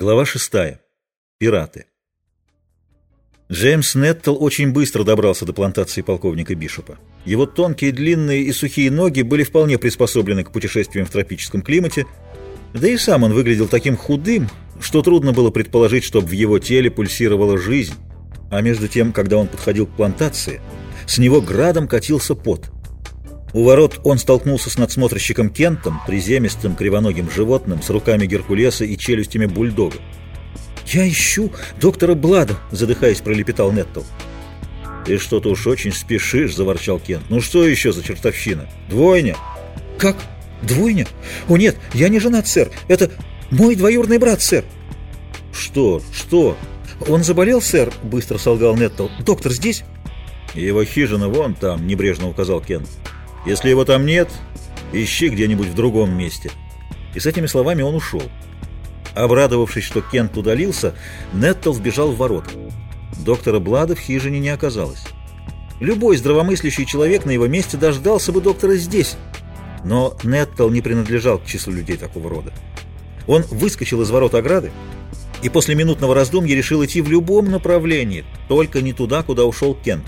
Глава шестая. Пираты. Джеймс Неттл очень быстро добрался до плантации полковника Бишопа. Его тонкие, длинные и сухие ноги были вполне приспособлены к путешествиям в тропическом климате, да и сам он выглядел таким худым, что трудно было предположить, чтобы в его теле пульсировала жизнь. А между тем, когда он подходил к плантации, с него градом катился пот – у ворот он столкнулся с надсмотрщиком Кентом, приземистым кривоногим животным с руками Геркулеса и челюстями бульдога. «Я ищу доктора Блада», — задыхаясь, пролепетал Неттл. «Ты что-то уж очень спешишь», — заворчал Кент. «Ну что еще за чертовщина? Двойня?» «Как? Двойня? О нет, я не женат, сэр. Это мой двоюродный брат, сэр». «Что? Что?» «Он заболел, сэр», — быстро солгал Неттл. «Доктор здесь?» «Его хижина вон там», — небрежно указал Кент. Если его там нет, ищи где-нибудь в другом месте». И с этими словами он ушел. Обрадовавшись, что Кент удалился, Неттл сбежал в ворота. Доктора Блада в хижине не оказалось. Любой здравомыслящий человек на его месте дождался бы доктора здесь. Но Неттл не принадлежал к числу людей такого рода. Он выскочил из ворот ограды и после минутного раздумья решил идти в любом направлении, только не туда, куда ушел Кент.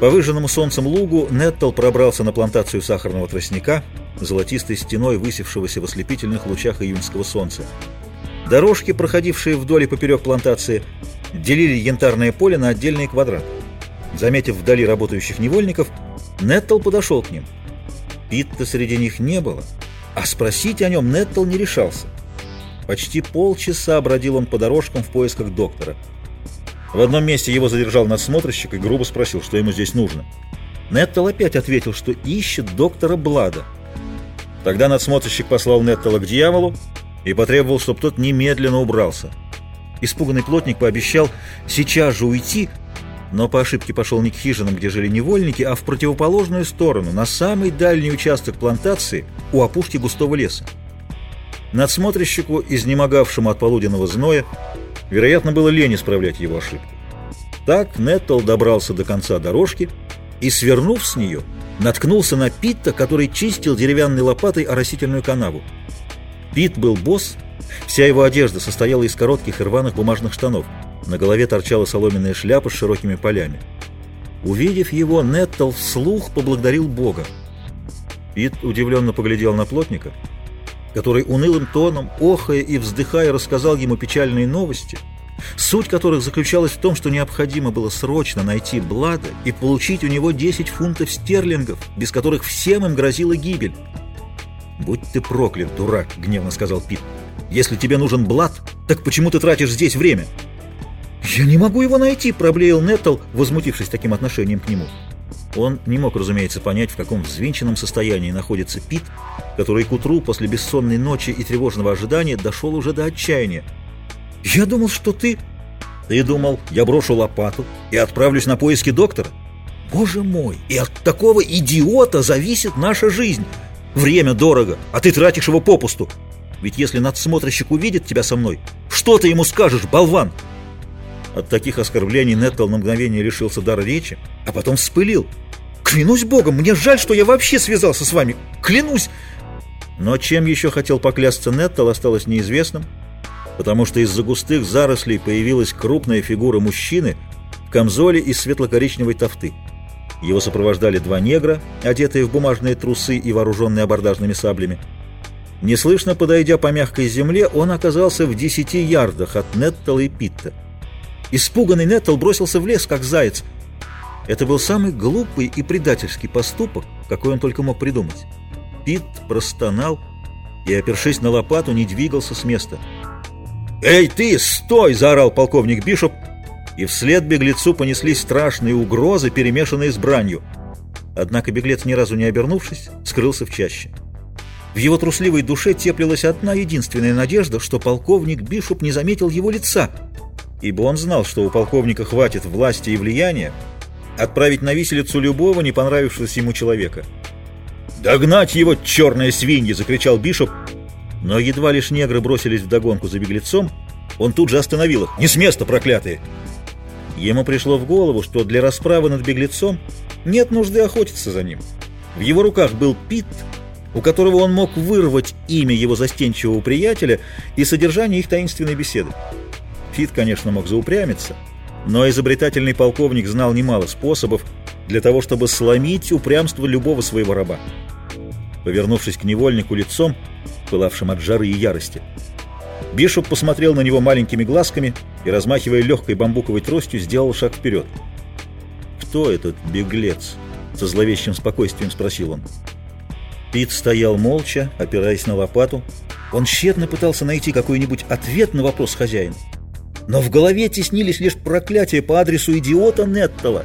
По выжженному солнцем лугу Неттл пробрался на плантацию сахарного тростника, золотистой стеной высевшегося в ослепительных лучах июньского солнца. Дорожки, проходившие вдоль и поперек плантации, делили янтарное поле на отдельные квадраты. Заметив вдали работающих невольников, Неттл подошел к ним. Питта среди них не было, а спросить о нем Неттл не решался. Почти полчаса бродил он по дорожкам в поисках доктора – в одном месте его задержал надсмотрщик и грубо спросил, что ему здесь нужно. Неттл опять ответил, что ищет доктора Блада. Тогда надсмотрщик послал Неттала к дьяволу и потребовал, чтобы тот немедленно убрался. Испуганный плотник пообещал сейчас же уйти, но по ошибке пошел не к хижинам, где жили невольники, а в противоположную сторону, на самый дальний участок плантации у опушки густого леса. Надсмотрщику, изнемогавшему от полуденного зноя, Вероятно, было лень исправлять его ошибку. Так Неттл добрался до конца дорожки и, свернув с нее, наткнулся на Питта, который чистил деревянной лопатой оросительную канаву. Питт был босс, вся его одежда состояла из коротких и рваных бумажных штанов. На голове торчала соломенная шляпа с широкими полями. Увидев его, Неттл вслух поблагодарил Бога. Пит удивленно поглядел на плотника — который унылым тоном, охая и вздыхая, рассказал ему печальные новости, суть которых заключалась в том, что необходимо было срочно найти Блада и получить у него 10 фунтов стерлингов, без которых всем им грозила гибель. «Будь ты проклят, дурак!» — гневно сказал Пит. «Если тебе нужен Блад, так почему ты тратишь здесь время?» «Я не могу его найти!» — проблеял Неттл, возмутившись таким отношением к нему. Он не мог, разумеется, понять, в каком взвинченном состоянии находится Пит, который к утру после бессонной ночи и тревожного ожидания дошел уже до отчаяния. «Я думал, что ты...» «Ты думал, я брошу лопату и отправлюсь на поиски доктора?» «Боже мой, и от такого идиота зависит наша жизнь! Время дорого, а ты тратишь его попусту! Ведь если надсмотрщик увидит тебя со мной, что ты ему скажешь, болван?» От таких оскорблений Неттл на мгновение лишился дара речи, а потом вспылил. «Клянусь богом, мне жаль, что я вообще связался с вами! Клянусь!» Но чем еще хотел поклясться Неттл, осталось неизвестным, потому что из-за густых зарослей появилась крупная фигура мужчины в камзоле из светло-коричневой тофты. Его сопровождали два негра, одетые в бумажные трусы и вооруженные абордажными саблями. Неслышно подойдя по мягкой земле, он оказался в десяти ярдах от Неттала и Питта. Испуганный Неттл бросился в лес, как заяц. Это был самый глупый и предательский поступок, какой он только мог придумать. Пит простонал и, опершись на лопату, не двигался с места. «Эй, ты, стой!» – заорал полковник Бишоп, и вслед беглецу понеслись страшные угрозы, перемешанные с бранью. Однако беглец, ни разу не обернувшись, скрылся в чаще. В его трусливой душе теплилась одна единственная надежда, что полковник Бишоп не заметил его лица – ибо он знал, что у полковника хватит власти и влияния отправить на виселицу любого не понравившегося ему человека. «Догнать его, черная свинья!» — закричал Бишоп, но едва лишь негры бросились в догонку за беглецом, он тут же остановил их. «Не с места, проклятые!» Ему пришло в голову, что для расправы над беглецом нет нужды охотиться за ним. В его руках был Пит, у которого он мог вырвать имя его застенчивого приятеля и содержание их таинственной беседы. Пит, конечно, мог заупрямиться, но изобретательный полковник знал немало способов для того, чтобы сломить упрямство любого своего раба. Повернувшись к невольнику лицом, пылавшим от жары и ярости, Бишоп посмотрел на него маленькими глазками и, размахивая легкой бамбуковой тростью, сделал шаг вперед. «Кто этот беглец?» — со зловещим спокойствием спросил он. Пит стоял молча, опираясь на лопату. Он тщетно пытался найти какой-нибудь ответ на вопрос хозяина. Но в голове теснились лишь проклятия по адресу идиота Неттова.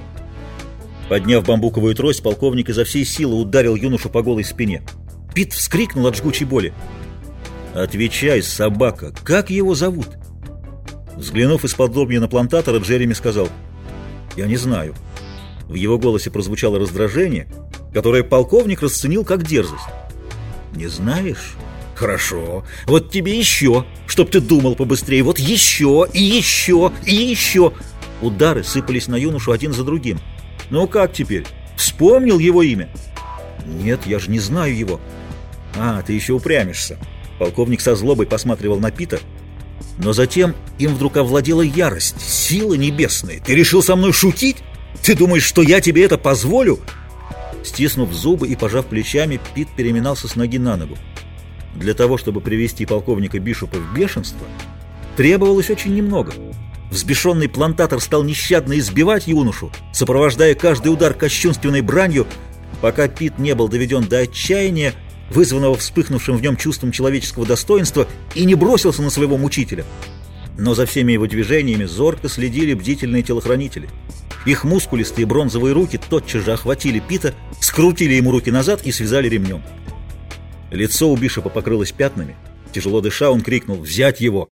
Подняв бамбуковую трость, полковник изо всей силы ударил юношу по голой спине. Пит вскрикнул от жгучей боли. «Отвечай, собака, как его зовут?» Взглянув из-под на плантатора, Джереми сказал, «Я не знаю». В его голосе прозвучало раздражение, которое полковник расценил как дерзость. «Не знаешь?» «Хорошо. Вот тебе еще, чтоб ты думал побыстрее. Вот еще, и еще, и еще!» Удары сыпались на юношу один за другим. «Ну как теперь? Вспомнил его имя?» «Нет, я же не знаю его». «А, ты еще упрямишься». Полковник со злобой посматривал на Пита, но затем им вдруг овладела ярость, сила небесная. «Ты решил со мной шутить? Ты думаешь, что я тебе это позволю?» Стиснув зубы и пожав плечами, Пит переминался с ноги на ногу. Для того, чтобы привести полковника Бишопа в бешенство, требовалось очень немного. Взбешенный плантатор стал нещадно избивать юношу, сопровождая каждый удар кощунственной бранью, пока Пит не был доведен до отчаяния, вызванного вспыхнувшим в нем чувством человеческого достоинства, и не бросился на своего мучителя. Но за всеми его движениями зорко следили бдительные телохранители. Их мускулистые бронзовые руки тотчас же охватили Пита, скрутили ему руки назад и связали ремнем. Лицо у Бишопа покрылось пятнами. Тяжело дыша, он крикнул «Взять его!»